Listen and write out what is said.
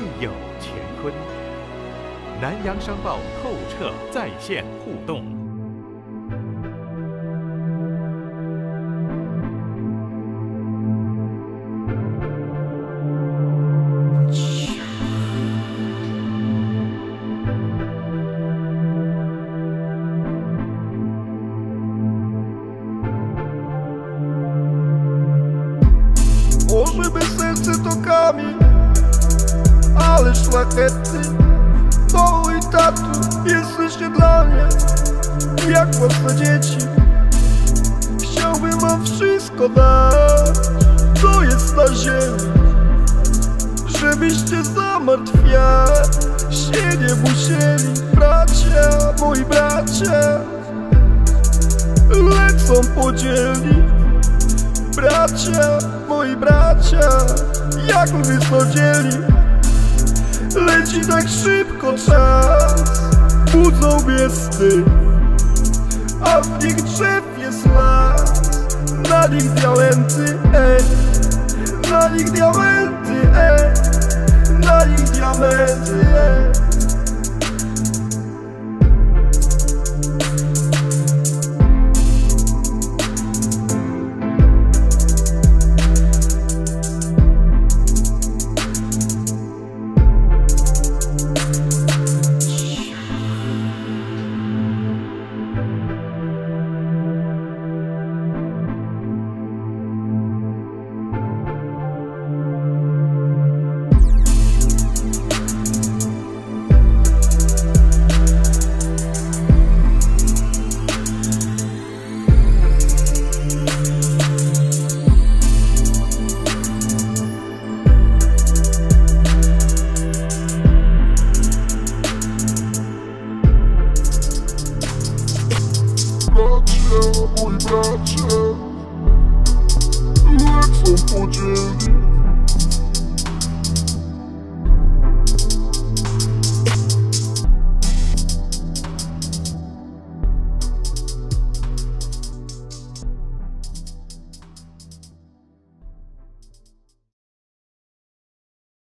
定有乾坤。南阳商报透彻在线互动。Ale szlachetny. Mój tatu, jesteście dla mnie jak własne dzieci. Chciałbym wam wszystko dać, co jest na ziemi. Żebyście zamartwiać się nie musieli Bracia, moi bracia, lecą podzieli Bracia, moi bracia, jak lwy złodzieli Leci tak szybko czas, budzą miesty A w nich drzew jest las, Na nich diamenty, ej. Na nich diamenty, ej się, mój bracie Lek